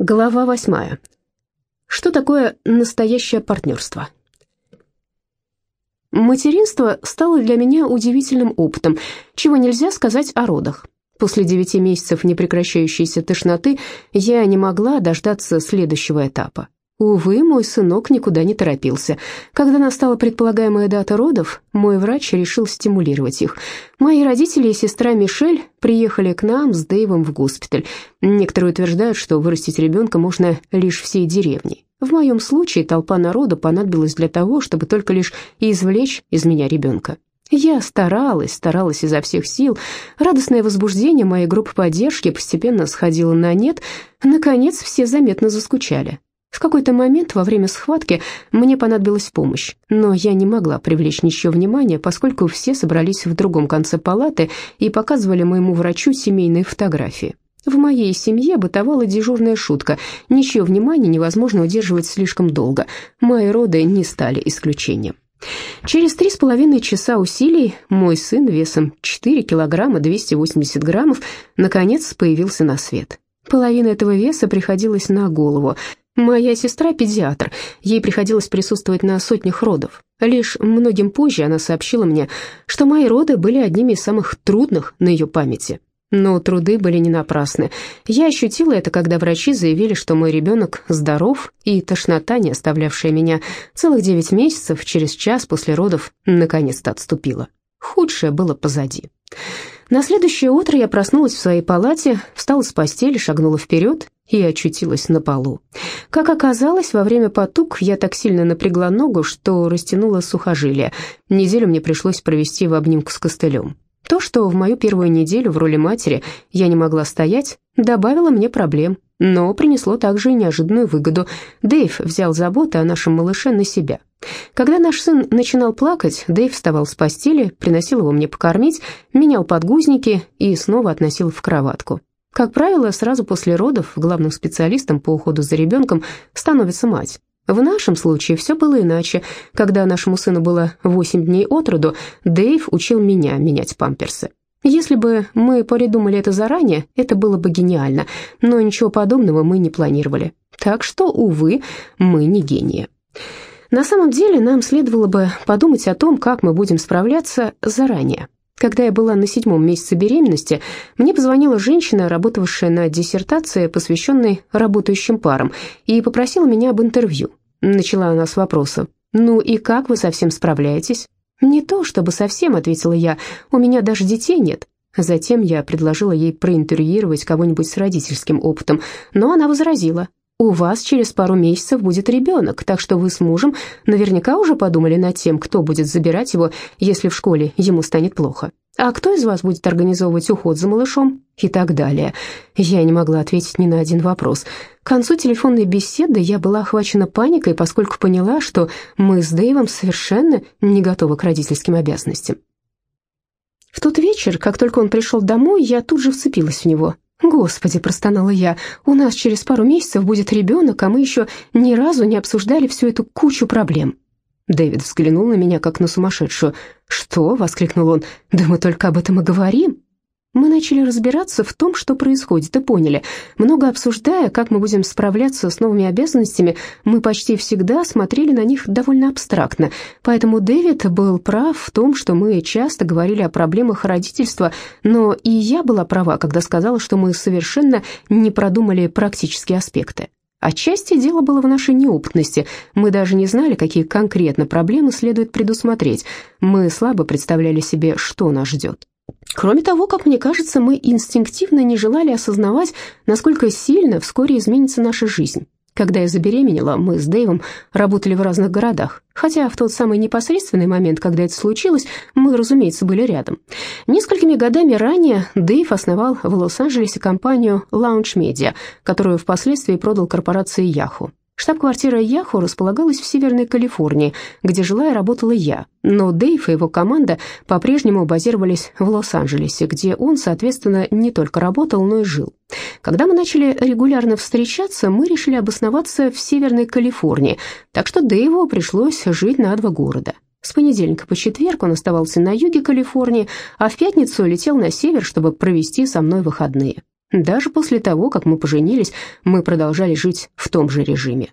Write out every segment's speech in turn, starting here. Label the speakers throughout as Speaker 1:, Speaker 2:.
Speaker 1: Глава восьмая. Что такое настоящее партнерство? Материнство стало для меня удивительным опытом, чего нельзя сказать о родах. После девяти месяцев непрекращающейся тошноты я не могла дождаться следующего этапа. Увы, мой сынок никуда не торопился. Когда настала предполагаемая дата родов, мой врач решил стимулировать их. Мои родители и сестра Мишель приехали к нам с Дэйвом в госпиталь. Некоторые утверждают, что вырастить ребенка можно лишь всей деревней. В моем случае толпа народа понадобилась для того, чтобы только лишь извлечь из меня ребенка. Я старалась, старалась изо всех сил. Радостное возбуждение моей группы поддержки постепенно сходило на нет. Наконец, все заметно заскучали. В какой-то момент во время схватки мне понадобилась помощь, но я не могла привлечь ничего внимания, поскольку все собрались в другом конце палаты и показывали моему врачу семейные фотографии. В моей семье бытовала дежурная шутка. Ничего внимания невозможно удерживать слишком долго. Мои роды не стали исключением. Через три с половиной часа усилий мой сын весом 4 килограмма 280 граммов наконец появился на свет. Половина этого веса приходилась на голову. Моя сестра педиатр, ей приходилось присутствовать на сотнях родов. Лишь многим позже она сообщила мне, что мои роды были одними из самых трудных на ее памяти. Но труды были не напрасны. Я ощутила это, когда врачи заявили, что мой ребенок здоров, и тошнота, не оставлявшая меня целых девять месяцев, через час после родов наконец-то отступила. Худшее было позади. На следующее утро я проснулась в своей палате, встала с постели, шагнула вперед и очутилась на полу. Как оказалось, во время потуг я так сильно напрягла ногу, что растянула сухожилие. Неделю мне пришлось провести в обнимку с костылем. То, что в мою первую неделю в роли матери я не могла стоять, добавило мне проблем, но принесло также и неожиданную выгоду. Дэйв взял заботу о нашем малыше на себя. Когда наш сын начинал плакать, Дэйв вставал с постели, приносил его мне покормить, менял подгузники и снова относил в кроватку. Как правило, сразу после родов главным специалистом по уходу за ребенком становится мать. В нашем случае все было иначе. Когда нашему сыну было 8 дней от роду, Дэйв учил меня менять памперсы. Если бы мы придумали это заранее, это было бы гениально, но ничего подобного мы не планировали. Так что, увы, мы не гении. На самом деле, нам следовало бы подумать о том, как мы будем справляться заранее. Когда я была на седьмом месяце беременности, мне позвонила женщина, работавшая на диссертации, посвященной работающим парам, и попросила меня об интервью. Начала она с вопроса. «Ну и как вы совсем справляетесь?» «Не то, чтобы совсем», — ответила я, — «у меня даже детей нет». Затем я предложила ей проинтервьюировать кого-нибудь с родительским опытом, но она возразила. «У вас через пару месяцев будет ребенок, так что вы с мужем наверняка уже подумали над тем, кто будет забирать его, если в школе ему станет плохо. А кто из вас будет организовывать уход за малышом?» И так далее. Я не могла ответить ни на один вопрос. К концу телефонной беседы я была охвачена паникой, поскольку поняла, что мы с Дэйвом совершенно не готовы к родительским обязанностям. В тот вечер, как только он пришел домой, я тут же вцепилась в него. «Господи», — простонала я, — «у нас через пару месяцев будет ребенок, а мы еще ни разу не обсуждали всю эту кучу проблем». Дэвид взглянул на меня, как на сумасшедшую. «Что?» — воскликнул он. «Да мы только об этом и говорим». Мы начали разбираться в том, что происходит, и поняли. Много обсуждая, как мы будем справляться с новыми обязанностями, мы почти всегда смотрели на них довольно абстрактно. Поэтому Дэвид был прав в том, что мы часто говорили о проблемах родительства, но и я была права, когда сказала, что мы совершенно не продумали практические аспекты. Отчасти дело было в нашей неопытности. Мы даже не знали, какие конкретно проблемы следует предусмотреть. Мы слабо представляли себе, что нас ждет. Кроме того, как мне кажется, мы инстинктивно не желали осознавать, насколько сильно вскоре изменится наша жизнь. Когда я забеременела, мы с Дэйвом работали в разных городах, хотя в тот самый непосредственный момент, когда это случилось, мы, разумеется, были рядом. Несколькими годами ранее Дэйв основал в Лос-Анджелесе компанию Lounge Media, которую впоследствии продал корпорации Yahoo. Штаб-квартира Яху располагалась в Северной Калифорнии, где жила и работала я, но Дэйв и его команда по-прежнему базировались в Лос-Анджелесе, где он, соответственно, не только работал, но и жил. Когда мы начали регулярно встречаться, мы решили обосноваться в Северной Калифорнии, так что Дэйву пришлось жить на два города. С понедельника по четверг он оставался на юге Калифорнии, а в пятницу летел на север, чтобы провести со мной выходные. Даже после того, как мы поженились, мы продолжали жить в том же режиме.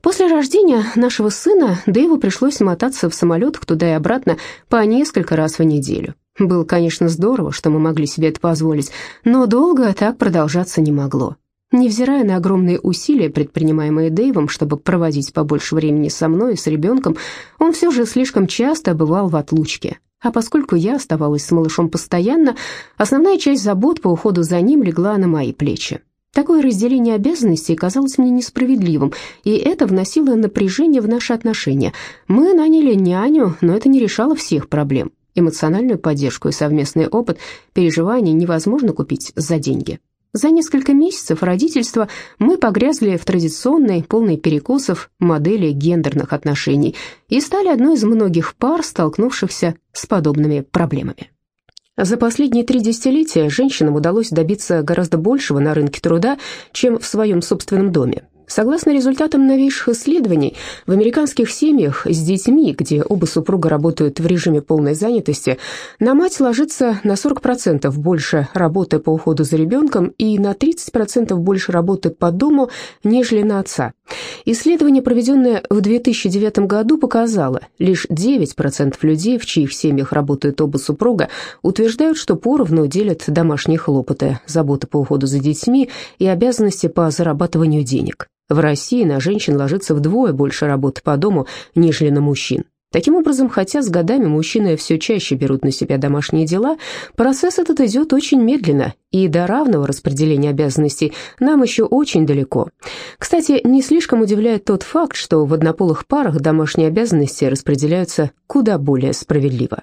Speaker 1: После рождения нашего сына Дэйву пришлось мотаться в самолетах туда и обратно по несколько раз в неделю. Было, конечно, здорово, что мы могли себе это позволить, но долго так продолжаться не могло. Невзирая на огромные усилия, предпринимаемые Дэйвом, чтобы проводить побольше времени со мной и с ребенком, он все же слишком часто бывал в отлучке. А поскольку я оставалась с малышом постоянно, основная часть забот по уходу за ним легла на мои плечи. Такое разделение обязанностей казалось мне несправедливым, и это вносило напряжение в наши отношения. Мы наняли няню, но это не решало всех проблем. Эмоциональную поддержку и совместный опыт переживаний невозможно купить за деньги. За несколько месяцев родительства мы погрязли в традиционной, полной перекосов модели гендерных отношений и стали одной из многих пар, столкнувшихся с подобными проблемами. За последние три десятилетия женщинам удалось добиться гораздо большего на рынке труда, чем в своем собственном доме. Согласно результатам новейших исследований, в американских семьях с детьми, где оба супруга работают в режиме полной занятости, на мать ложится на 40% больше работы по уходу за ребенком и на 30% больше работы по дому, нежели на отца. Исследование, проведенное в 2009 году, показало, лишь 9% людей, в чьих семьях работают оба супруга, утверждают, что поровну делят домашние хлопоты, заботы по уходу за детьми и обязанности по зарабатыванию денег. В России на женщин ложится вдвое больше работы по дому, нежели на мужчин. Таким образом, хотя с годами мужчины все чаще берут на себя домашние дела, процесс этот идет очень медленно, и до равного распределения обязанностей нам еще очень далеко. Кстати, не слишком удивляет тот факт, что в однополых парах домашние обязанности распределяются куда более справедливо.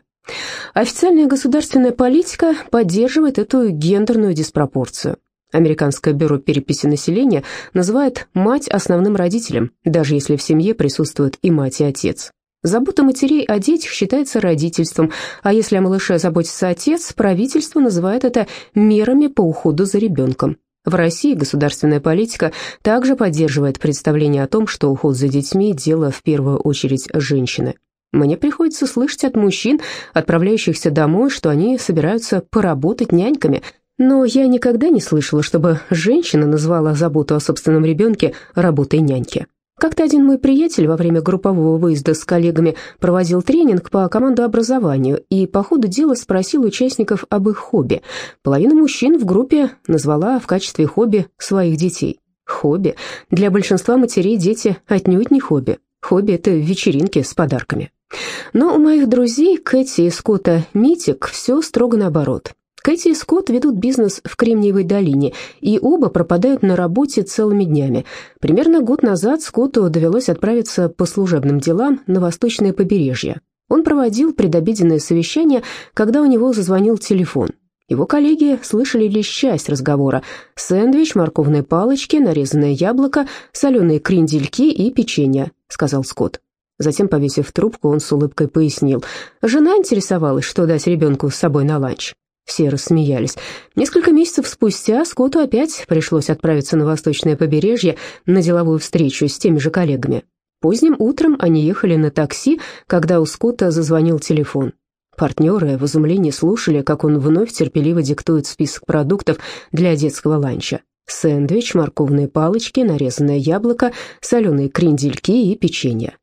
Speaker 1: Официальная государственная политика поддерживает эту гендерную диспропорцию. Американское бюро переписи населения называет мать основным родителем, даже если в семье присутствуют и мать, и отец. Забота матерей о детях считается родительством, а если о малыше заботится отец, правительство называет это мерами по уходу за ребенком. В России государственная политика также поддерживает представление о том, что уход за детьми – дело в первую очередь женщины. Мне приходится слышать от мужчин, отправляющихся домой, что они собираются поработать няньками – но я никогда не слышала, чтобы женщина назвала заботу о собственном ребенке работой няньки. Как-то один мой приятель во время группового выезда с коллегами проводил тренинг по командообразованию и по ходу дела спросил участников об их хобби. Половина мужчин в группе назвала в качестве хобби своих детей. Хобби. Для большинства матерей дети отнюдь не хобби. Хобби – это вечеринки с подарками. Но у моих друзей Кэти и Скотта Митик все строго наоборот. Кэти и Скотт ведут бизнес в Кремниевой долине, и оба пропадают на работе целыми днями. Примерно год назад Скотту довелось отправиться по служебным делам на восточное побережье. Он проводил предобеденное совещание, когда у него зазвонил телефон. Его коллеги слышали лишь часть разговора. «Сэндвич, морковные палочки, нарезанное яблоко, соленые крендельки и печенье», — сказал Скотт. Затем, повесив трубку, он с улыбкой пояснил. «Жена интересовалась, что дать ребенку с собой на ланч». Все рассмеялись. Несколько месяцев спустя Скотту опять пришлось отправиться на восточное побережье на деловую встречу с теми же коллегами. Поздним утром они ехали на такси, когда у Скотта зазвонил телефон. Партнеры в изумлении слушали, как он вновь терпеливо диктует список продуктов для детского ланча. Сэндвич, морковные палочки, нарезанное яблоко, соленые крендельки и печенье.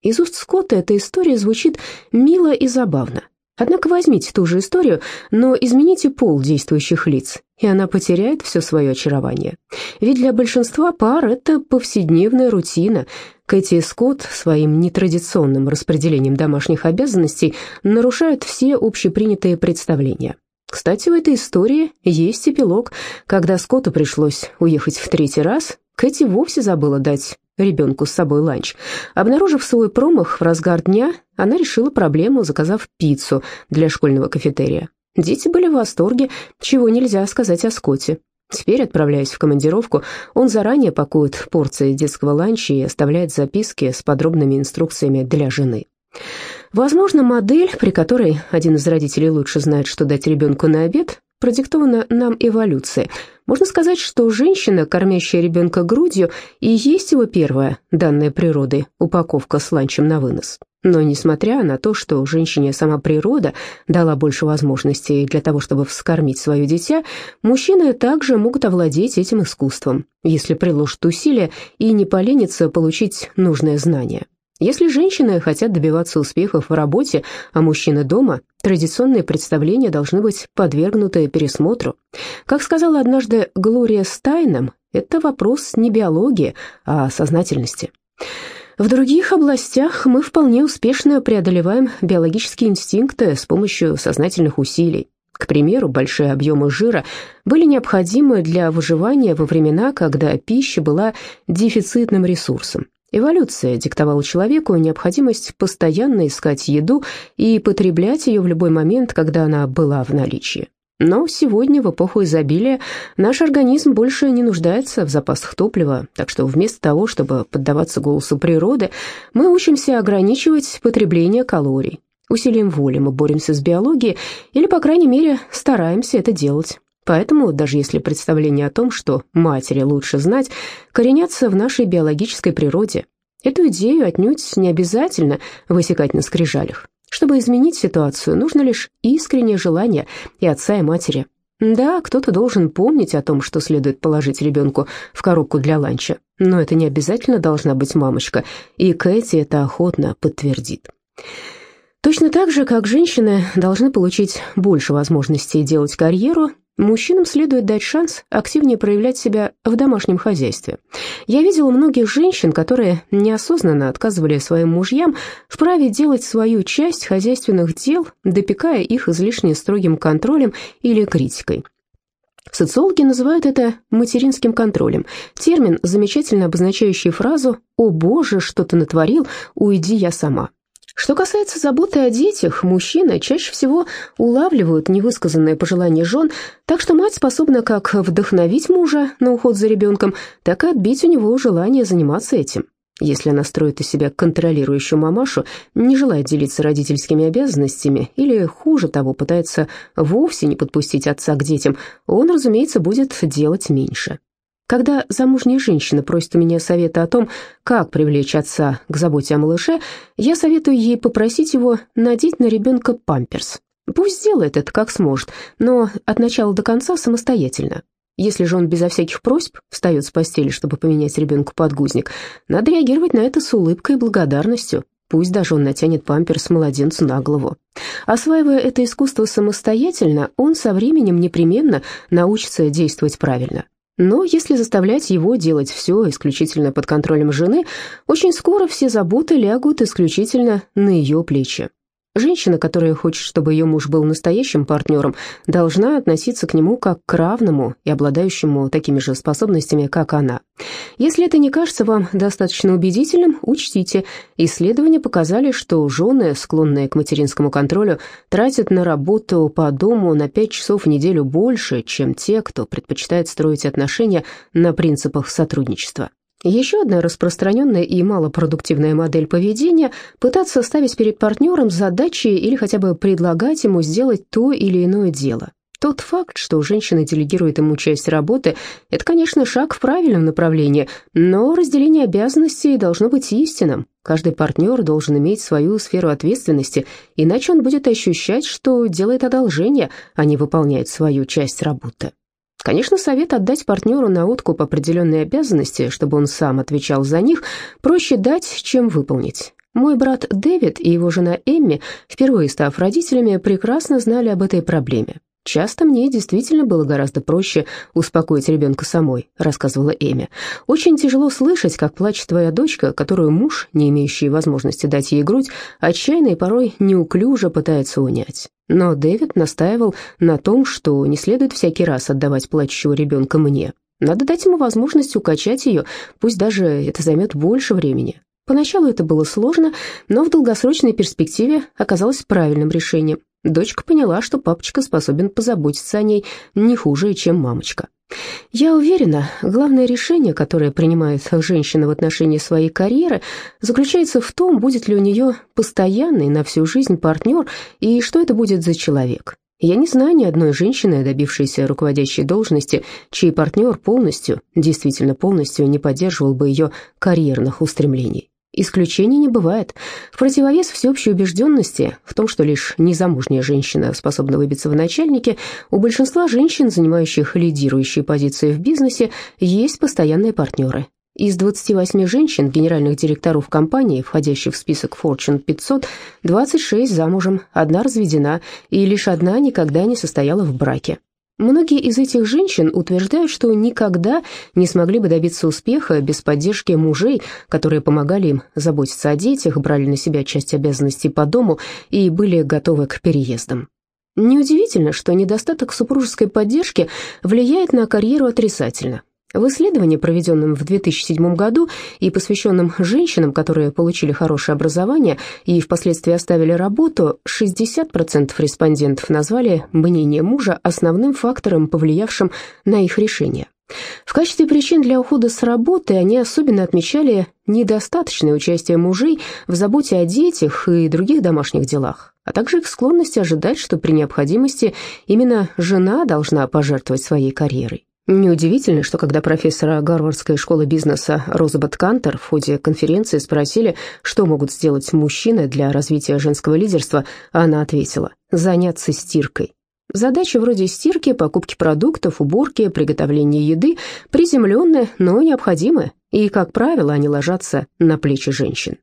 Speaker 1: Из уст Скотта эта история звучит мило и забавно. Однако возьмите ту же историю, но измените пол действующих лиц, и она потеряет все свое очарование. Ведь для большинства пар это повседневная рутина. Кэти и Скотт своим нетрадиционным распределением домашних обязанностей нарушают все общепринятые представления. Кстати, в этой истории есть эпилог. Когда Скотту пришлось уехать в третий раз, Кэти вовсе забыла дать ребенку с собой ланч. Обнаружив свой промах в разгар дня, она решила проблему, заказав пиццу для школьного кафетерия. Дети были в восторге, чего нельзя сказать о Скотте. Теперь, отправляясь в командировку, он заранее пакует порции детского ланча и оставляет записки с подробными инструкциями для жены. Возможно, модель, при которой один из родителей лучше знает, что дать ребенку на обед, продиктована нам эволюцией. Можно сказать, что женщина, кормящая ребенка грудью, и есть его первая, данная природой, упаковка с ланчем на вынос. Но несмотря на то, что женщине сама природа дала больше возможностей для того, чтобы вскормить свое дитя, мужчины также могут овладеть этим искусством, если приложат усилия и не поленятся получить нужное знание. Если женщины хотят добиваться успехов в работе, а мужчины дома, традиционные представления должны быть подвергнуты пересмотру. Как сказала однажды Глория Стайнем, это вопрос не биологии, а сознательности. В других областях мы вполне успешно преодолеваем биологические инстинкты с помощью сознательных усилий. К примеру, большие объемы жира были необходимы для выживания во времена, когда пища была дефицитным ресурсом. Эволюция диктовала человеку необходимость постоянно искать еду и потреблять ее в любой момент, когда она была в наличии. Но сегодня, в эпоху изобилия, наш организм больше не нуждается в запасах топлива, так что вместо того, чтобы поддаваться голосу природы, мы учимся ограничивать потребление калорий. Усилием воли мы боремся с биологией, или, по крайней мере, стараемся это делать. Поэтому, даже если представление о том, что матери лучше знать, коренятся в нашей биологической природе, эту идею отнюдь не обязательно высекать на скрижалях. Чтобы изменить ситуацию, нужно лишь искреннее желание и отца, и матери. Да, кто-то должен помнить о том, что следует положить ребенку в коробку для ланча, но это не обязательно должна быть мамочка, и Кэти это охотно подтвердит. Точно так же, как женщины должны получить больше возможностей делать карьеру, Мужчинам следует дать шанс активнее проявлять себя в домашнем хозяйстве. Я видела многих женщин, которые неосознанно отказывали своим мужьям в праве делать свою часть хозяйственных дел, допекая их излишне строгим контролем или критикой. Социологи называют это материнским контролем, термин, замечательно обозначающий фразу «О боже, что ты натворил, уйди я сама». Что касается заботы о детях, мужчины чаще всего улавливают невысказанные пожелания жен, так что мать способна как вдохновить мужа на уход за ребенком, так и отбить у него желание заниматься этим. Если она строит из себя контролирующую мамашу, не желает делиться родительскими обязанностями или, хуже того, пытается вовсе не подпустить отца к детям, он, разумеется, будет делать меньше. Когда замужняя женщина просит у меня совета о том, как привлечь отца к заботе о малыше, я советую ей попросить его надеть на ребенка памперс. Пусть сделает это как сможет, но от начала до конца самостоятельно. Если же он безо всяких просьб встает с постели, чтобы поменять ребенку подгузник, надо реагировать на это с улыбкой и благодарностью. Пусть даже он натянет памперс младенцу на голову. Осваивая это искусство самостоятельно, он со временем непременно научится действовать правильно. Но если заставлять его делать все исключительно под контролем жены, очень скоро все заботы лягут исключительно на ее плечи. Женщина, которая хочет, чтобы ее муж был настоящим партнером, должна относиться к нему как к равному и обладающему такими же способностями, как она. Если это не кажется вам достаточно убедительным, учтите. Исследования показали, что жены, склонные к материнскому контролю, тратят на работу по дому на 5 часов в неделю больше, чем те, кто предпочитает строить отношения на принципах сотрудничества. Еще одна распространенная и малопродуктивная модель поведения – пытаться ставить перед партнером задачи или хотя бы предлагать ему сделать то или иное дело. Тот факт, что женщина делегирует ему часть работы, это, конечно, шаг в правильном направлении, но разделение обязанностей должно быть истинным. Каждый партнер должен иметь свою сферу ответственности, иначе он будет ощущать, что делает одолжение, а не выполняет свою часть работы. Конечно, совет отдать партнеру на откуп определенные обязанности, чтобы он сам отвечал за них, проще дать, чем выполнить. Мой брат Дэвид и его жена Эмми, впервые став родителями, прекрасно знали об этой проблеме. «Часто мне действительно было гораздо проще успокоить ребенка самой», — рассказывала Эми. «Очень тяжело слышать, как плачет твоя дочка, которую муж, не имеющий возможности дать ей грудь, отчаянно и порой неуклюже пытается унять. Но Дэвид настаивал на том, что не следует всякий раз отдавать плачущего ребенка мне. Надо дать ему возможность укачать ее, пусть даже это займет больше времени. Поначалу это было сложно, но в долгосрочной перспективе оказалось правильным решением. Дочка поняла, что папочка способен позаботиться о ней не хуже, чем мамочка. Я уверена, главное решение, которое принимает женщина в отношении своей карьеры, заключается в том, будет ли у нее постоянный на всю жизнь партнер и что это будет за человек. Я не знаю ни одной женщины, добившейся руководящей должности, чей партнер полностью, действительно полностью не поддерживал бы ее карьерных устремлений. Исключений не бывает. В противовес всеобщей убежденности в том, что лишь незамужняя женщина способна выбиться в начальнике, у большинства женщин, занимающих лидирующие позиции в бизнесе, есть постоянные партнеры. Из 28 женщин, генеральных директоров компании, входящих в список Fortune 500, 26 замужем, одна разведена, и лишь одна никогда не состояла в браке. Многие из этих женщин утверждают, что никогда не смогли бы добиться успеха без поддержки мужей, которые помогали им заботиться о детях, брали на себя часть обязанностей по дому и были готовы к переездам. Неудивительно, что недостаток супружеской поддержки влияет на карьеру отрицательно. В исследовании, проведенном в 2007 году и посвященном женщинам, которые получили хорошее образование и впоследствии оставили работу, 60% респондентов назвали мнение мужа основным фактором, повлиявшим на их решение. В качестве причин для ухода с работы они особенно отмечали недостаточное участие мужей в заботе о детях и других домашних делах, а также их склонность ожидать, что при необходимости именно жена должна пожертвовать своей карьерой. Неудивительно, что когда профессора Гарвардской школы бизнеса Розабет Кантер в ходе конференции спросили, что могут сделать мужчины для развития женского лидерства, она ответила «заняться стиркой». Задачи вроде стирки, покупки продуктов, уборки, приготовления еды приземленные, но необходимые, и, как правило, они ложатся на плечи женщин.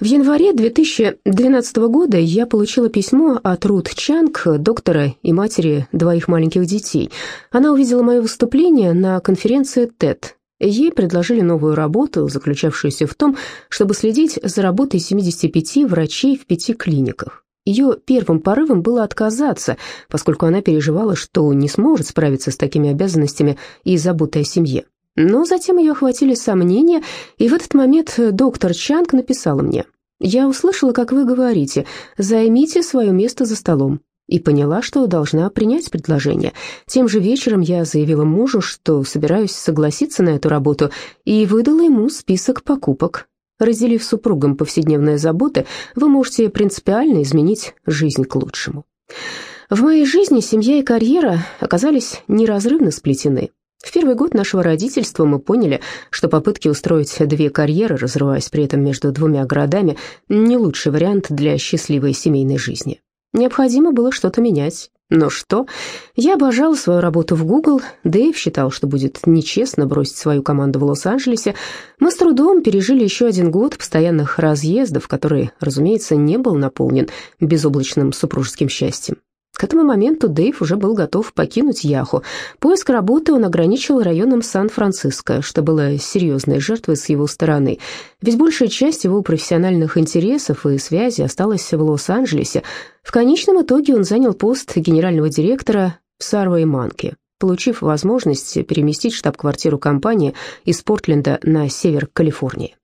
Speaker 1: В январе 2012 года я получила письмо от Рут Чанг, доктора и матери двоих маленьких детей. Она увидела мое выступление на конференции TED. Ей предложили новую работу, заключавшуюся в том, чтобы следить за работой 75 врачей в пяти клиниках. Ее первым порывом было отказаться, поскольку она переживала, что не сможет справиться с такими обязанностями и заботой о семье. Но затем ее охватили сомнения, и в этот момент доктор Чанг написала мне, «Я услышала, как вы говорите, займите свое место за столом» и поняла, что должна принять предложение. Тем же вечером я заявила мужу, что собираюсь согласиться на эту работу, и выдала ему список покупок. Разделив супругам повседневные заботы, вы можете принципиально изменить жизнь к лучшему. В моей жизни семья и карьера оказались неразрывно сплетены. В первый год нашего родительства мы поняли, что попытки устроить две карьеры, разрываясь при этом между двумя городами, не лучший вариант для счастливой семейной жизни. Необходимо было что-то менять. Но что? Я обожал свою работу в Google, Дэйв считал, что будет нечестно бросить свою команду в Лос-Анджелесе. Мы с трудом пережили еще один год постоянных разъездов, который, разумеется, не был наполнен безоблачным супружеским счастьем. К этому моменту Дэйв уже был готов покинуть Яху. Поиск работы он ограничил районом Сан-Франциско, что было серьезной жертвой с его стороны. Ведь большая часть его профессиональных интересов и связей осталась в Лос-Анджелесе. В конечном итоге он занял пост генерального директора в Сарвей Манке, получив возможность переместить штаб-квартиру компании из Портленда на север Калифорнии.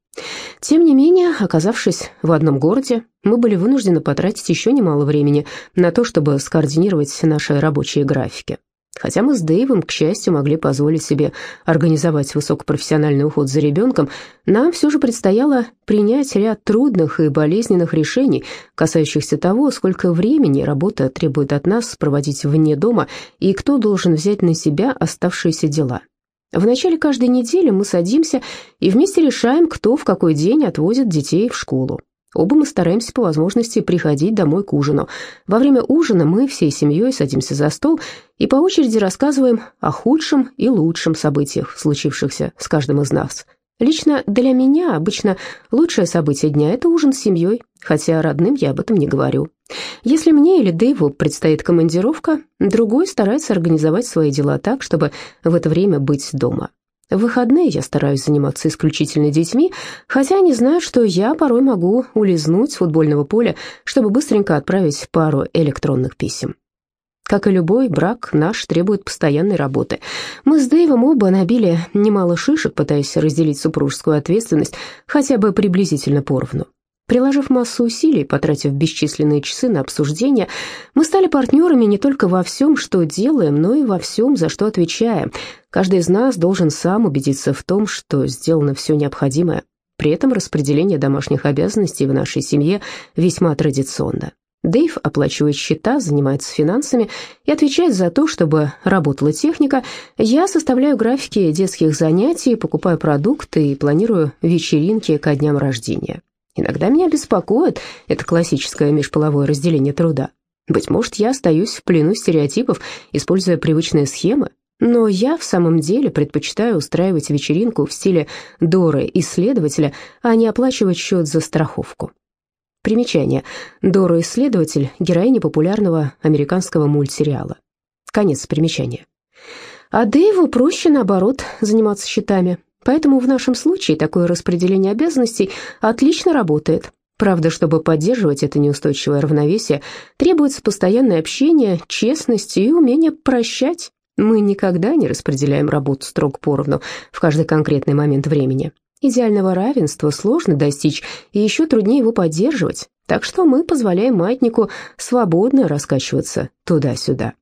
Speaker 1: Тем не менее, оказавшись в одном городе, мы были вынуждены потратить еще немало времени на то, чтобы скоординировать наши рабочие графики. Хотя мы с Дэйвом, к счастью, могли позволить себе организовать высокопрофессиональный уход за ребенком, нам все же предстояло принять ряд трудных и болезненных решений, касающихся того, сколько времени работа требует от нас проводить вне дома и кто должен взять на себя оставшиеся дела. В начале каждой недели мы садимся и вместе решаем, кто в какой день отвозит детей в школу. Оба мы стараемся по возможности приходить домой к ужину. Во время ужина мы всей семьей садимся за стол и по очереди рассказываем о худшем и лучшем событиях, случившихся с каждым из нас. Лично для меня обычно лучшее событие дня – это ужин с семьей, хотя родным я об этом не говорю. Если мне или Дэйву предстоит командировка, другой старается организовать свои дела так, чтобы в это время быть дома. В выходные я стараюсь заниматься исключительно детьми, хотя они знают, что я порой могу улизнуть с футбольного поля, чтобы быстренько отправить пару электронных писем. Как и любой брак, наш требует постоянной работы. Мы с Дэйвом оба набили немало шишек, пытаясь разделить супружескую ответственность хотя бы приблизительно поровну. Приложив массу усилий, потратив бесчисленные часы на обсуждение, мы стали партнерами не только во всем, что делаем, но и во всем, за что отвечаем. Каждый из нас должен сам убедиться в том, что сделано все необходимое. При этом распределение домашних обязанностей в нашей семье весьма традиционно. Дэйв оплачивает счета, занимается финансами и отвечает за то, чтобы работала техника. Я составляю графики детских занятий, покупаю продукты и планирую вечеринки ко дням рождения. Иногда меня беспокоит это классическое межполовое разделение труда. Быть может, я остаюсь в плену стереотипов, используя привычные схемы, но я в самом деле предпочитаю устраивать вечеринку в стиле Доры-исследователя, а не оплачивать счет за страховку. Примечание. Дора-исследователь – героиня популярного американского мультсериала. Конец примечания. А Дэйву проще, наоборот, заниматься счетами. Поэтому в нашем случае такое распределение обязанностей отлично работает. Правда, чтобы поддерживать это неустойчивое равновесие, требуется постоянное общение, честность и умение прощать. Мы никогда не распределяем работу строго поровну в каждый конкретный момент времени. Идеального равенства сложно достичь, и еще труднее его поддерживать, так что мы позволяем маятнику свободно раскачиваться туда-сюда.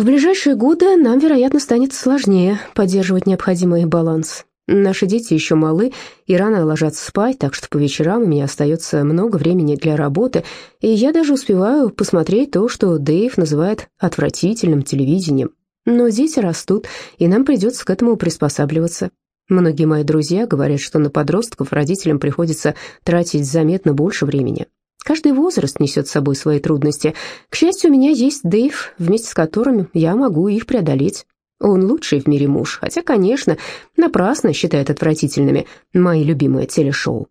Speaker 1: В ближайшие годы нам, вероятно, станет сложнее поддерживать необходимый баланс. Наши дети еще малы и рано ложатся спать, так что по вечерам у меня остается много времени для работы, и я даже успеваю посмотреть то, что Дэйв называет отвратительным телевидением. Но дети растут, и нам придется к этому приспосабливаться. Многие мои друзья говорят, что на подростков родителям приходится тратить заметно больше времени. Каждый возраст несет с собой свои трудности. К счастью, у меня есть Дэйв, вместе с которым я могу их преодолеть. Он лучший в мире муж, хотя, конечно, напрасно считает отвратительными мои любимые телешоу.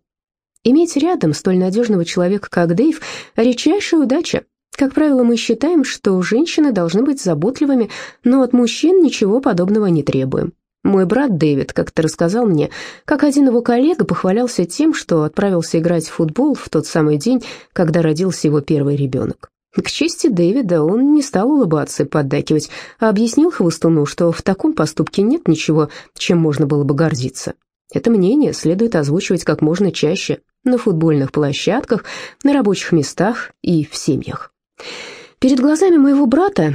Speaker 1: Иметь рядом столь надежного человека, как Дэйв, редчайшая удача. Как правило, мы считаем, что женщины должны быть заботливыми, но от мужчин ничего подобного не требуем. Мой брат Дэвид как-то рассказал мне, как один его коллега похвалялся тем, что отправился играть в футбол в тот самый день, когда родился его первый ребенок. К чести Дэвида он не стал улыбаться и поддакивать, а объяснил Хвостуну, что в таком поступке нет ничего, чем можно было бы гордиться. Это мнение следует озвучивать как можно чаще на футбольных площадках, на рабочих местах и в семьях. Перед глазами моего брата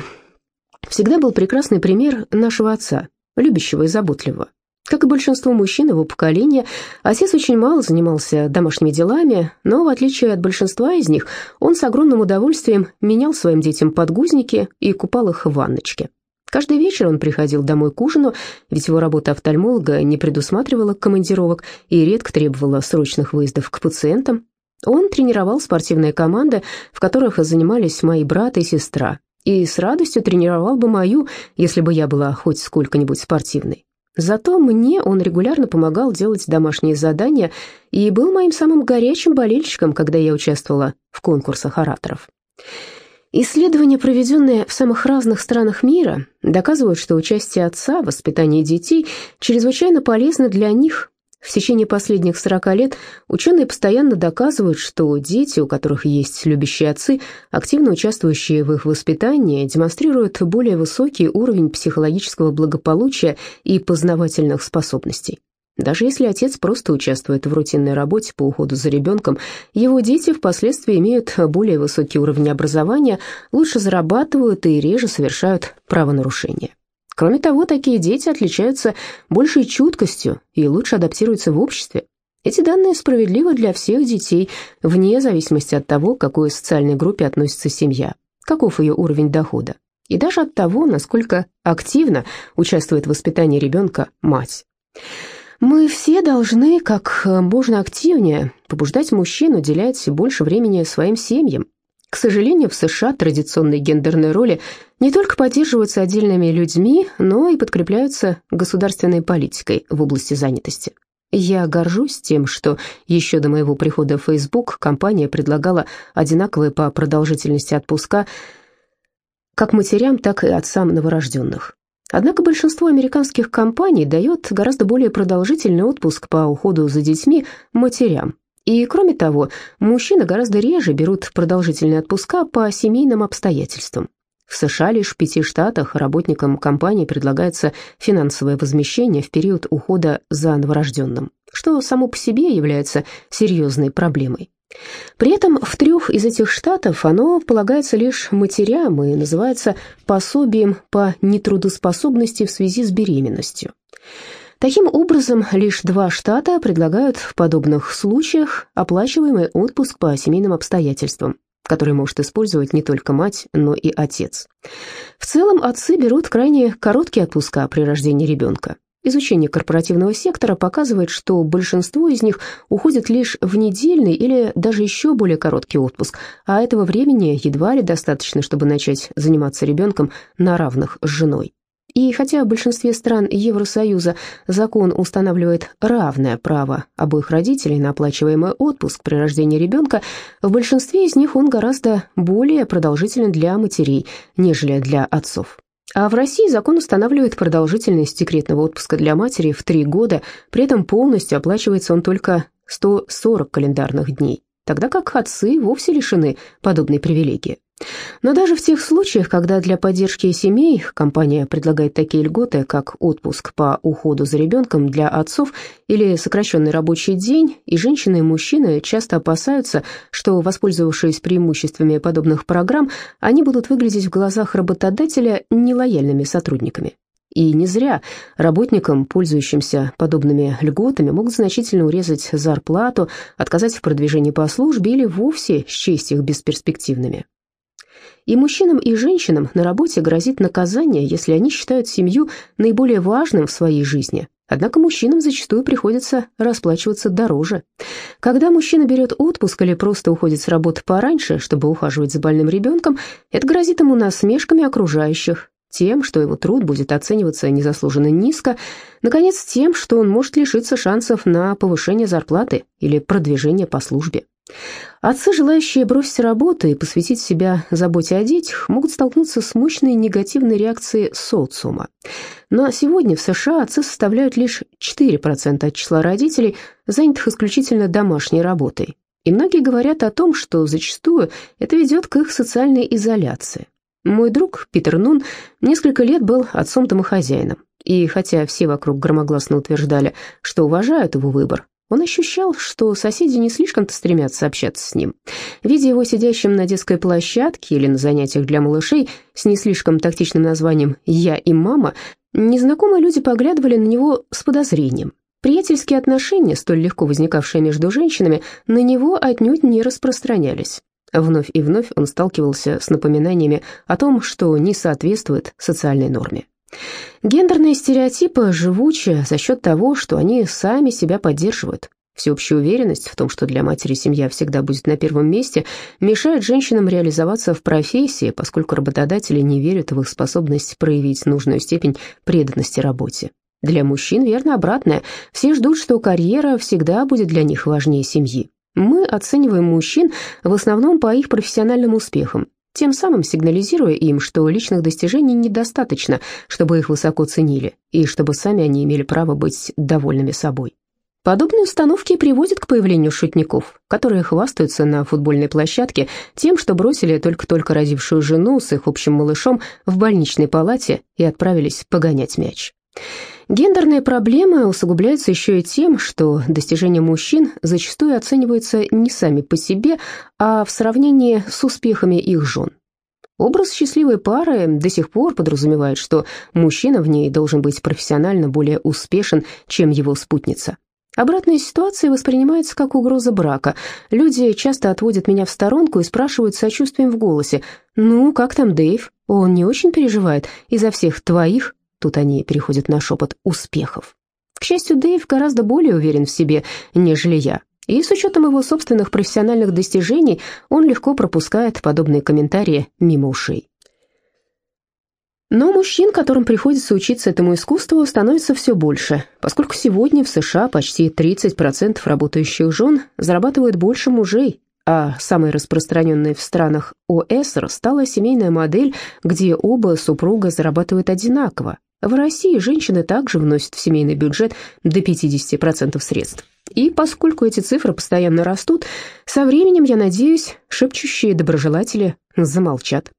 Speaker 1: всегда был прекрасный пример нашего отца, любящего и заботливого. Как и большинство мужчин его поколения, отец очень мало занимался домашними делами, но, в отличие от большинства из них, он с огромным удовольствием менял своим детям подгузники и купал их в ванночке. Каждый вечер он приходил домой к ужину, ведь его работа офтальмолога не предусматривала командировок и редко требовала срочных выездов к пациентам. Он тренировал спортивные команды, в которых занимались мои брат и сестра, и с радостью тренировал бы мою, если бы я была хоть сколько-нибудь спортивной. Зато мне он регулярно помогал делать домашние задания и был моим самым горячим болельщиком, когда я участвовала в конкурсах ораторов. Исследования, проведенные в самых разных странах мира, доказывают, что участие отца в воспитании детей чрезвычайно полезно для них, в течение последних 40 лет ученые постоянно доказывают, что дети, у которых есть любящие отцы, активно участвующие в их воспитании, демонстрируют более высокий уровень психологического благополучия и познавательных способностей. Даже если отец просто участвует в рутинной работе по уходу за ребенком, его дети впоследствии имеют более высокий уровень образования, лучше зарабатывают и реже совершают правонарушения. Кроме того, такие дети отличаются большей чуткостью и лучше адаптируются в обществе. Эти данные справедливы для всех детей, вне зависимости от того, к какой социальной группе относится семья, каков ее уровень дохода, и даже от того, насколько активно участвует в воспитании ребенка мать. Мы все должны как можно активнее побуждать мужчин уделять больше времени своим семьям, к сожалению, в США традиционные гендерные роли не только поддерживаются отдельными людьми, но и подкрепляются государственной политикой в области занятости. Я горжусь тем, что еще до моего прихода в Facebook компания предлагала одинаковые по продолжительности отпуска как матерям, так и отцам новорожденных. Однако большинство американских компаний дает гораздо более продолжительный отпуск по уходу за детьми матерям, и, кроме того, мужчины гораздо реже берут продолжительные отпуска по семейным обстоятельствам. В США лишь в пяти штатах работникам компании предлагается финансовое возмещение в период ухода за новорожденным, что само по себе является серьезной проблемой. При этом в трех из этих штатов оно полагается лишь матерям и называется пособием по нетрудоспособности в связи с беременностью. Таким образом, лишь два штата предлагают в подобных случаях оплачиваемый отпуск по семейным обстоятельствам. который может использовать не только мать, но и отец. В целом отцы берут крайне короткие отпуска при рождении ребенка. Изучение корпоративного сектора показывает, что большинство из них уходит лишь в недельный или даже еще более короткий отпуск, а этого времени едва ли достаточно, чтобы начать заниматься ребенком на равных с женой. И хотя в большинстве стран Евросоюза закон устанавливает равное право обоих родителей на оплачиваемый отпуск при рождении ребенка, в большинстве из них он гораздо более продолжителен для матерей, нежели для отцов. А в России закон устанавливает продолжительность декретного отпуска для матери в три года, при этом полностью оплачивается он только 140 календарных дней, тогда как отцы вовсе лишены подобной привилегии. Но даже в тех случаях, когда для поддержки семей компания предлагает такие льготы, как отпуск по уходу за ребенком для отцов или сокращенный рабочий день, и женщины, и мужчины часто опасаются, что, воспользовавшись преимуществами подобных программ, они будут выглядеть в глазах работодателя нелояльными сотрудниками. И не зря работникам, пользующимся подобными льготами, могут значительно урезать зарплату, отказать в продвижении по службе или вовсе счесть их бесперспективными. И мужчинам, и женщинам на работе грозит наказание, если они считают семью наиболее важным в своей жизни. Однако мужчинам зачастую приходится расплачиваться дороже. Когда мужчина берет отпуск или просто уходит с работы пораньше, чтобы ухаживать за больным ребенком, это грозит ему насмешками окружающих, тем, что его труд будет оцениваться незаслуженно низко, наконец, тем, что он может лишиться шансов на повышение зарплаты или продвижение по службе. Отцы, желающие бросить работу и посвятить себя заботе о детях, могут столкнуться с мощной негативной реакцией социума. Но сегодня в США отцы составляют лишь 4% от числа родителей, занятых исключительно домашней работой. И многие говорят о том, что зачастую это ведет к их социальной изоляции. Мой друг Питер Нун несколько лет был отцом-домохозяином, и хотя все вокруг громогласно утверждали, что уважают его выбор, он ощущал, что соседи не слишком-то стремятся общаться с ним. Видя его сидящим на детской площадке или на занятиях для малышей с не слишком тактичным названием «Я и мама», незнакомые люди поглядывали на него с подозрением. Приятельские отношения, столь легко возникавшие между женщинами, на него отнюдь не распространялись. Вновь и вновь он сталкивался с напоминаниями о том, что не соответствует социальной норме. Гендерные стереотипы живучи за счет того, что они сами себя поддерживают. Всеобщая уверенность в том, что для матери семья всегда будет на первом месте, мешает женщинам реализоваться в профессии, поскольку работодатели не верят в их способность проявить нужную степень преданности работе. Для мужчин верно обратное. Все ждут, что карьера всегда будет для них важнее семьи. Мы оцениваем мужчин в основном по их профессиональным успехам, тем самым сигнализируя им, что личных достижений недостаточно, чтобы их высоко ценили, и чтобы сами они имели право быть довольными собой. Подобные установки приводят к появлению шутников, которые хвастаются на футбольной площадке тем, что бросили только-только родившую жену с их общим малышом в больничной палате и отправились погонять мяч. Гендерные проблемы усугубляются еще и тем, что достижения мужчин зачастую оцениваются не сами по себе, а в сравнении с успехами их жен. Образ счастливой пары до сих пор подразумевает, что мужчина в ней должен быть профессионально более успешен, чем его спутница. Обратная ситуация воспринимается как угроза брака. Люди часто отводят меня в сторонку и спрашивают с сочувствием в голосе, «Ну, как там Дэйв? Он не очень переживает из-за всех твоих Тут они переходят на шепот успехов. К счастью, Дэйв гораздо более уверен в себе, нежели я. И с учетом его собственных профессиональных достижений он легко пропускает подобные комментарии мимо ушей. Но мужчин, которым приходится учиться этому искусству, становится все больше, поскольку сегодня в США почти 30% работающих жен зарабатывают больше мужей, а самой распространенной в странах ОСР стала семейная модель, где оба супруга зарабатывают одинаково, в России женщины также вносят в семейный бюджет до 50% средств. И поскольку эти цифры постоянно растут, со временем, я надеюсь, шепчущие доброжелатели замолчат.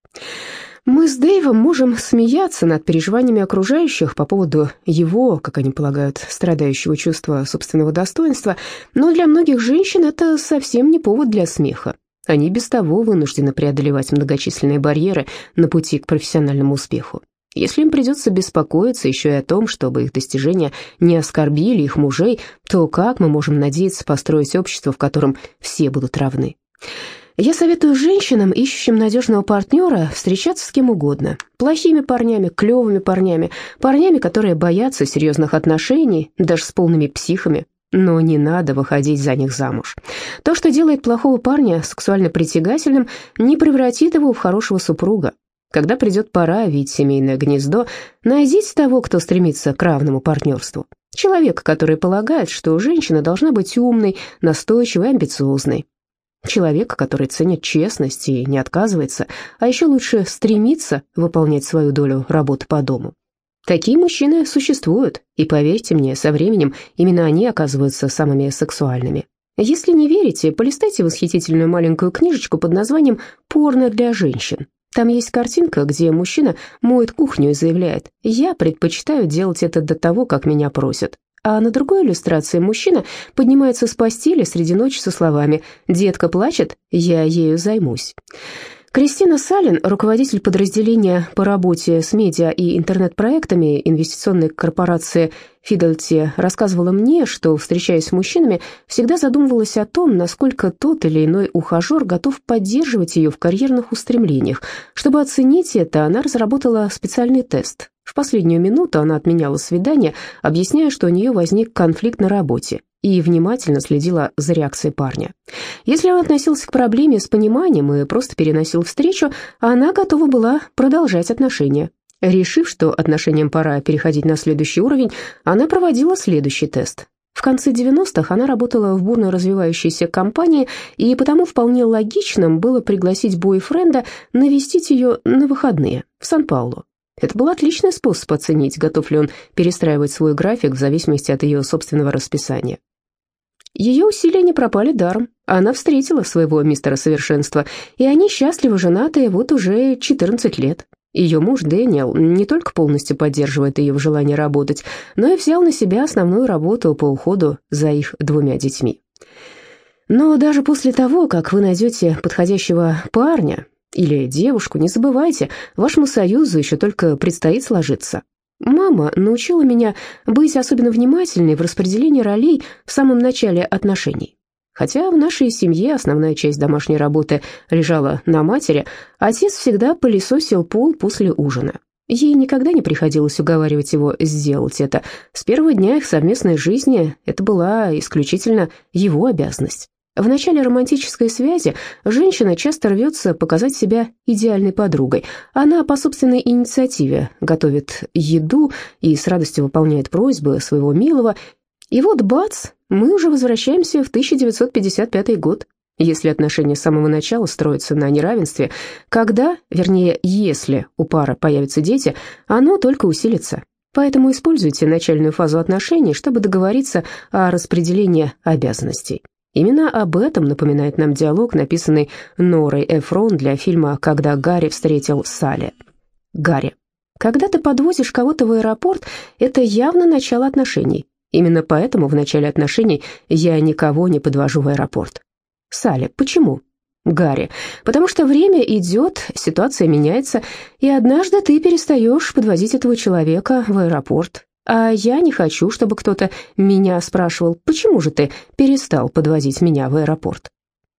Speaker 1: Мы с Дэйвом можем смеяться над переживаниями окружающих по поводу его, как они полагают, страдающего чувства собственного достоинства, но для многих женщин это совсем не повод для смеха. Они без того вынуждены преодолевать многочисленные барьеры на пути к профессиональному успеху. Если им придется беспокоиться еще и о том, чтобы их достижения не оскорбили их мужей, то как мы можем надеяться построить общество, в котором все будут равны? Я советую женщинам, ищущим надежного партнера, встречаться с кем угодно. Плохими парнями, клевыми парнями, парнями, которые боятся серьезных отношений, даже с полными психами. Но не надо выходить за них замуж. То, что делает плохого парня сексуально притягательным, не превратит его в хорошего супруга. Когда придет пора видеть семейное гнездо, найдите того, кто стремится к равному партнерству. Человека, который полагает, что женщина должна быть умной, настойчивой, амбициозной. Человека, который ценит честность и не отказывается, а еще лучше стремится выполнять свою долю работы по дому. Такие мужчины существуют, и поверьте мне, со временем именно они оказываются самыми сексуальными. Если не верите, полистайте восхитительную маленькую книжечку под названием «Порно для женщин». Там есть картинка, где мужчина моет кухню и заявляет «Я предпочитаю делать это до того, как меня просят» а на другой иллюстрации мужчина поднимается с постели среди ночи со словами «Детка плачет, я ею займусь». Кристина Салин, руководитель подразделения по работе с медиа и интернет-проектами инвестиционной корпорации Fidelity, рассказывала мне, что, встречаясь с мужчинами, всегда задумывалась о том, насколько тот или иной ухажер готов поддерживать ее в карьерных устремлениях. Чтобы оценить это, она разработала специальный тест. В последнюю минуту она отменяла свидание, объясняя, что у нее возник конфликт на работе и внимательно следила за реакцией парня. Если он относился к проблеме с пониманием и просто переносил встречу, она готова была продолжать отношения. Решив, что отношениям пора переходить на следующий уровень, она проводила следующий тест. В конце 90-х она работала в бурно развивающейся компании, и потому вполне логичным было пригласить бойфренда навестить ее на выходные в Сан-Паулу. Это был отличный способ оценить, готов ли он перестраивать свой график в зависимости от ее собственного расписания. Ее усилия не пропали даром. Она встретила своего мистера совершенства, и они счастливо женаты вот уже 14 лет. Ее муж Дэниел не только полностью поддерживает ее в желании работать, но и взял на себя основную работу по уходу за их двумя детьми. Но даже после того, как вы найдете подходящего парня или девушку, не забывайте, вашему союзу еще только предстоит сложиться. Мама научила меня быть особенно внимательной в распределении ролей в самом начале отношений. Хотя в нашей семье основная часть домашней работы лежала на матери, отец всегда пылесосил пол после ужина. Ей никогда не приходилось уговаривать его сделать это. С первого дня их совместной жизни это была исключительно его обязанность. В начале романтической связи женщина часто рвется показать себя идеальной подругой. Она по собственной инициативе готовит еду и с радостью выполняет просьбы своего милого. И вот бац, мы уже возвращаемся в 1955 год. Если отношения с самого начала строятся на неравенстве, когда, вернее, если у пары появятся дети, оно только усилится. Поэтому используйте начальную фазу отношений, чтобы договориться о распределении обязанностей. Именно об этом напоминает нам диалог, написанный Норой Эфрон для фильма «Когда Гарри встретил Салли». Гарри. Когда ты подвозишь кого-то в аэропорт, это явно начало отношений. Именно поэтому в начале отношений я никого не подвожу в аэропорт. Салли. Почему? Гарри. Потому что время идет, ситуация меняется, и однажды ты перестаешь подвозить этого человека в аэропорт. А я не хочу, чтобы кто-то меня спрашивал, почему же ты перестал подвозить меня в аэропорт.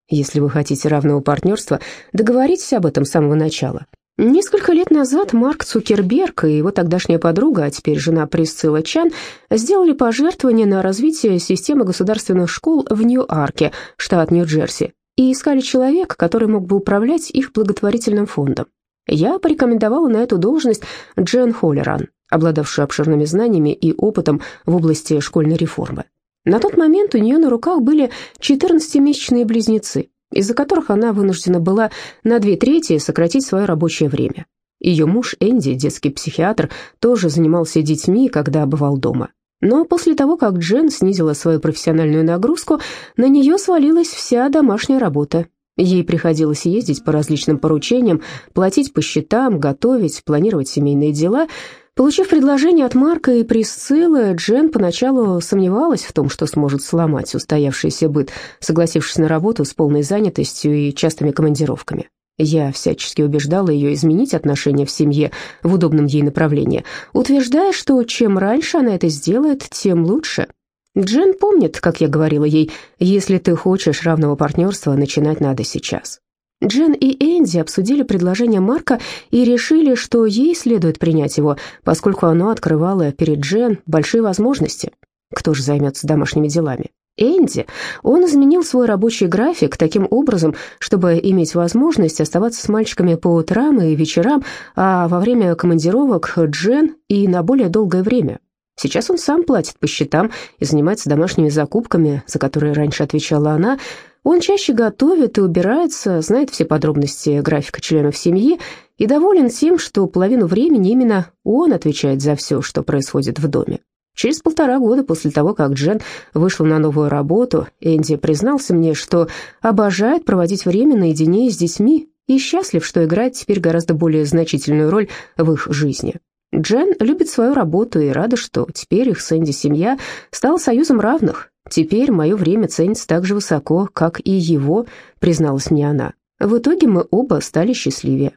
Speaker 1: Если вы хотите равного партнерства, договоритесь об этом с самого начала. Несколько лет назад Марк Цукерберг и его тогдашняя подруга, а теперь жена Присцилла Чан, сделали пожертвование на развитие системы государственных школ в Нью-Арке, штат Нью-Джерси, и искали человека, который мог бы управлять их благотворительным фондом. Я порекомендовала на эту должность Джен Холлеран, обладавшую обширными знаниями и опытом в области школьной реформы. На тот момент у нее на руках были 14-месячные близнецы, из-за которых она вынуждена была на две трети сократить свое рабочее время. Ее муж Энди, детский психиатр, тоже занимался детьми, когда бывал дома. Но после того, как Джен снизила свою профессиональную нагрузку, на нее свалилась вся домашняя работа. Ей приходилось ездить по различным поручениям, платить по счетам, готовить, планировать семейные дела – Получив предложение от Марка и Присциллы, Джен поначалу сомневалась в том, что сможет сломать устоявшийся быт, согласившись на работу с полной занятостью и частыми командировками. Я всячески убеждала ее изменить отношения в семье в удобном ей направлении, утверждая, что чем раньше она это сделает, тем лучше. Джен помнит, как я говорила ей, если ты хочешь равного партнерства, начинать надо сейчас. Джен и Энди обсудили предложение Марка и решили, что ей следует принять его, поскольку оно открывало перед Джен большие возможности. Кто же займется домашними делами? Энди. Он изменил свой рабочий график таким образом, чтобы иметь возможность оставаться с мальчиками по утрам и вечерам, а во время командировок Джен и на более долгое время. Сейчас он сам платит по счетам и занимается домашними закупками, за которые раньше отвечала она. Он чаще готовит и убирается, знает все подробности графика членов семьи и доволен тем, что половину времени именно он отвечает за все, что происходит в доме. Через полтора года после того, как Джен вышла на новую работу, Энди признался мне, что обожает проводить время наедине с детьми и счастлив, что играет теперь гораздо более значительную роль в их жизни. Джен любит свою работу и рада, что теперь их с Энди семья стала союзом равных. Теперь мое время ценится так же высоко, как и его, призналась мне она. В итоге мы оба стали счастливее.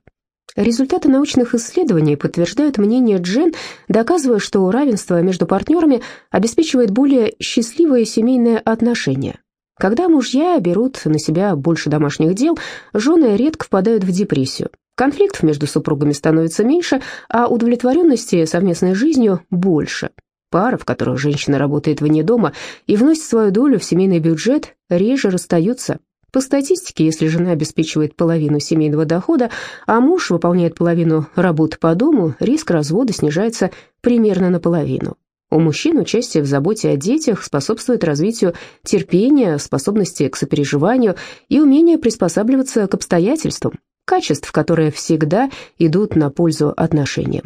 Speaker 1: Результаты научных исследований подтверждают мнение Джен, доказывая, что равенство между партнерами обеспечивает более счастливые семейные отношения. Когда мужья берут на себя больше домашних дел, жены редко впадают в депрессию. Конфликтов между супругами становится меньше, а удовлетворенности совместной жизнью больше. Пары, в которых женщина работает вне дома и вносит свою долю в семейный бюджет, реже расстаются. По статистике, если жена обеспечивает половину семейного дохода, а муж выполняет половину работы по дому, риск развода снижается примерно наполовину. У мужчин участие в заботе о детях способствует развитию терпения, способности к сопереживанию и умения приспосабливаться к обстоятельствам, качеств, которые всегда идут на пользу отношениям.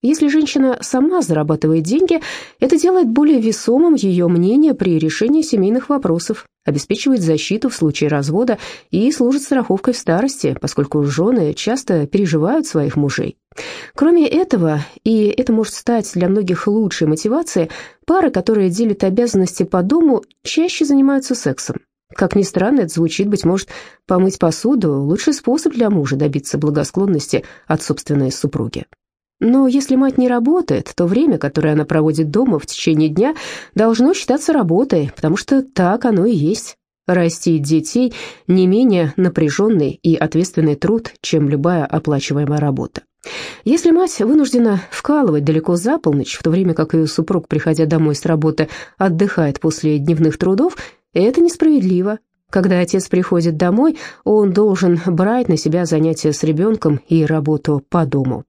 Speaker 1: Если женщина сама зарабатывает деньги, это делает более весомым ее мнение при решении семейных вопросов, обеспечивает защиту в случае развода и служит страховкой в старости, поскольку жены часто переживают своих мужей. Кроме этого, и это может стать для многих лучшей мотивацией, пары, которые делят обязанности по дому, чаще занимаются сексом. Как ни странно, это звучит, быть может, помыть посуду – лучший способ для мужа добиться благосклонности от собственной супруги. Но если мать не работает, то время, которое она проводит дома в течение дня, должно считаться работой, потому что так оно и есть. Растить детей не менее напряженный и ответственный труд, чем любая оплачиваемая работа. Если мать вынуждена вкалывать далеко за полночь, в то время как ее супруг, приходя домой с работы, отдыхает после дневных трудов, это несправедливо. Когда отец приходит домой, он должен брать на себя занятия с ребенком и работу по дому.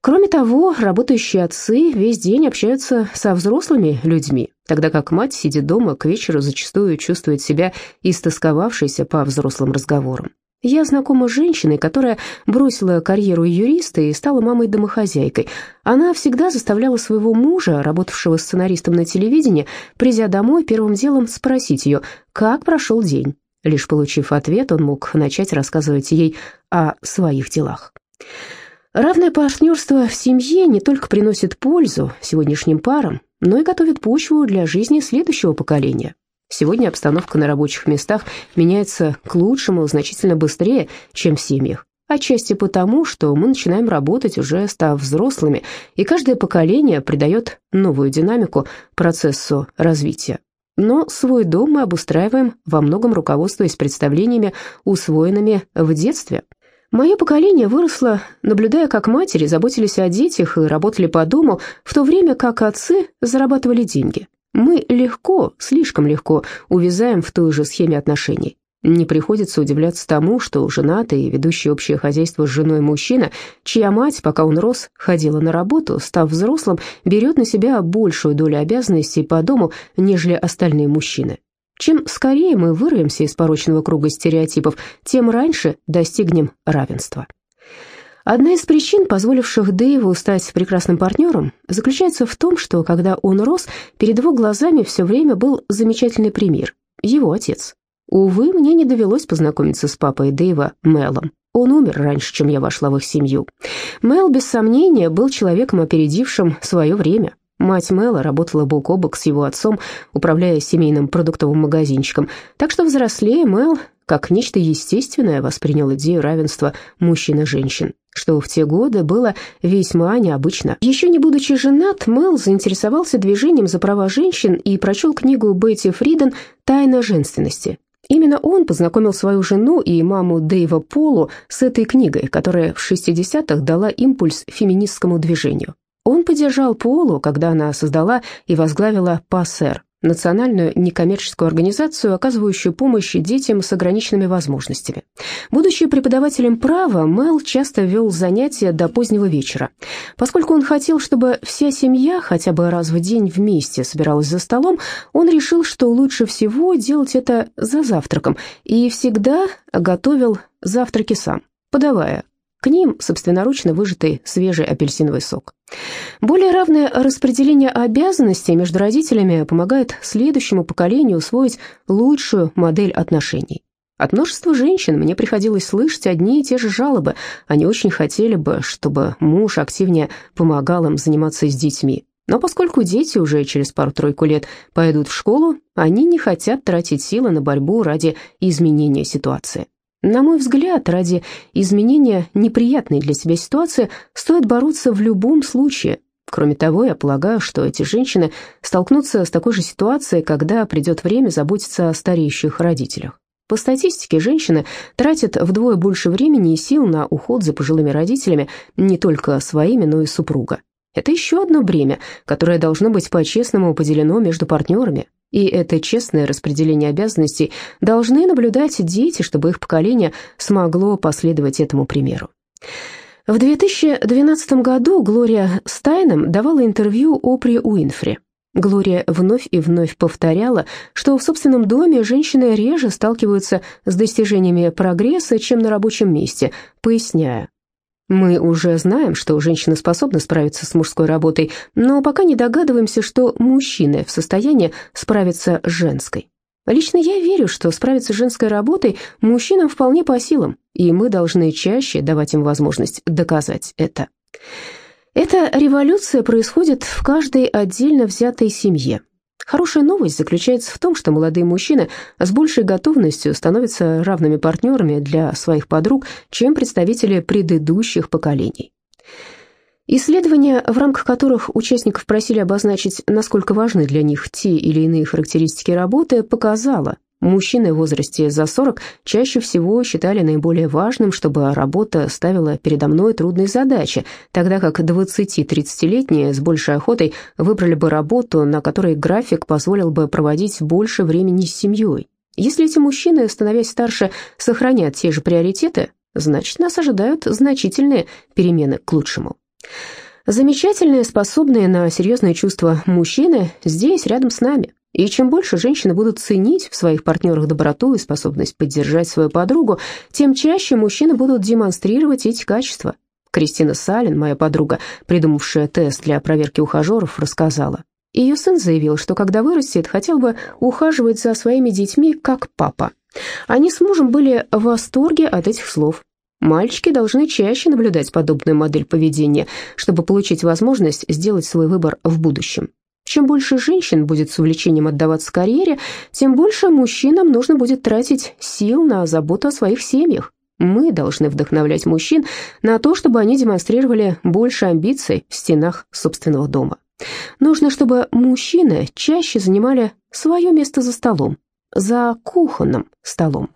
Speaker 1: Кроме того, работающие отцы весь день общаются со взрослыми людьми, тогда как мать, сидя дома, к вечеру зачастую чувствует себя истосковавшейся по взрослым разговорам. Я знакома с женщиной, которая бросила карьеру юриста и стала мамой-домохозяйкой. Она всегда заставляла своего мужа, работавшего сценаристом на телевидении, придя домой, первым делом спросить ее, как прошел день. Лишь получив ответ, он мог начать рассказывать ей о своих делах. Равное партнерство в семье не только приносит пользу сегодняшним парам, но и готовит почву для жизни следующего поколения. Сегодня обстановка на рабочих местах меняется к лучшему значительно быстрее, чем в семьях. Отчасти потому, что мы начинаем работать уже став взрослыми, и каждое поколение придает новую динамику процессу развития. Но свой дом мы обустраиваем во многом руководствуясь представлениями, усвоенными в детстве – Мое поколение выросло, наблюдая, как матери заботились о детях и работали по дому, в то время как отцы зарабатывали деньги. Мы легко, слишком легко, увязаем в той же схеме отношений. Не приходится удивляться тому, что женатый и ведущий общее хозяйство с женой мужчина, чья мать, пока он рос, ходила на работу, став взрослым, берет на себя большую долю обязанностей по дому, нежели остальные мужчины. Чем скорее мы вырвемся из порочного круга стереотипов, тем раньше достигнем равенства. Одна из причин, позволивших Дэйву стать прекрасным партнером, заключается в том, что когда он рос, перед его глазами все время был замечательный пример – его отец. Увы, мне не довелось познакомиться с папой Дэйва Мелом. Он умер раньше, чем я вошла в их семью. Мел, без сомнения, был человеком, опередившим свое время. Мать Мэла работала бок о бок с его отцом, управляя семейным продуктовым магазинчиком, так что взрослее Мэл как нечто естественное воспринял идею равенства мужчин и женщин, что в те годы было весьма необычно. Еще не будучи женат, Мэл заинтересовался движением за права женщин и прочел книгу Бетти Фриден «Тайна женственности». Именно он познакомил свою жену и маму Дэйва Полу с этой книгой, которая в 60-х дала импульс феминистскому движению. Он поддержал Полу, когда она создала и возглавила ПАСЭР, национальную некоммерческую организацию, оказывающую помощь детям с ограниченными возможностями. Будучи преподавателем права, Мел часто вел занятия до позднего вечера. Поскольку он хотел, чтобы вся семья хотя бы раз в день вместе собиралась за столом, он решил, что лучше всего делать это за завтраком, и всегда готовил завтраки сам, подавая к ним собственноручно выжатый свежий апельсиновый сок. Более равное распределение обязанностей между родителями помогает следующему поколению усвоить лучшую модель отношений. От множества женщин мне приходилось слышать одни и те же жалобы. Они очень хотели бы, чтобы муж активнее помогал им заниматься с детьми. Но поскольку дети уже через пару-тройку лет пойдут в школу, они не хотят тратить силы на борьбу ради изменения ситуации. На мой взгляд, ради изменения неприятной для себя ситуации стоит бороться в любом случае. Кроме того, я полагаю, что эти женщины столкнутся с такой же ситуацией, когда придет время заботиться о стареющих родителях. По статистике, женщины тратят вдвое больше времени и сил на уход за пожилыми родителями, не только своими, но и супруга. Это еще одно бремя, которое должно быть по-честному поделено между партнерами, и это честное распределение обязанностей должны наблюдать дети, чтобы их поколение смогло последовать этому примеру. В 2012 году Глория Стайном давала интервью Опри Уинфри. Глория вновь и вновь повторяла, что в собственном доме женщины реже сталкиваются с достижениями прогресса, чем на рабочем месте, поясняя, мы уже знаем, что женщина способна справиться с мужской работой, но пока не догадываемся, что мужчины в состоянии справиться с женской. Лично я верю, что справиться с женской работой мужчинам вполне по силам, и мы должны чаще давать им возможность доказать это. Эта революция происходит в каждой отдельно взятой семье, Хорошая новость заключается в том, что молодые мужчины с большей готовностью становятся равными партнерами для своих подруг, чем представители предыдущих поколений. Исследования, в рамках которых участников просили обозначить, насколько важны для них те или иные характеристики работы, показало, Мужчины в возрасте за 40 чаще всего считали наиболее важным, чтобы работа ставила передо мной трудные задачи, тогда как 20-30-летние с большей охотой выбрали бы работу, на которой график позволил бы проводить больше времени с семьей. Если эти мужчины, становясь старше, сохранят те же приоритеты, значит, нас ожидают значительные перемены к лучшему. Замечательные, способные на серьезные чувства мужчины здесь, рядом с нами – и чем больше женщины будут ценить в своих партнерах доброту и способность поддержать свою подругу, тем чаще мужчины будут демонстрировать эти качества. Кристина Салин, моя подруга, придумавшая тест для проверки ухажеров, рассказала. Ее сын заявил, что когда вырастет, хотел бы ухаживать за своими детьми как папа. Они с мужем были в восторге от этих слов. Мальчики должны чаще наблюдать подобную модель поведения, чтобы получить возможность сделать свой выбор в будущем. Чем больше женщин будет с увлечением отдаваться карьере, тем больше мужчинам нужно будет тратить сил на заботу о своих семьях. Мы должны вдохновлять мужчин на то, чтобы они демонстрировали больше амбиций в стенах собственного дома. Нужно, чтобы мужчины чаще занимали свое место за столом, за кухонным столом.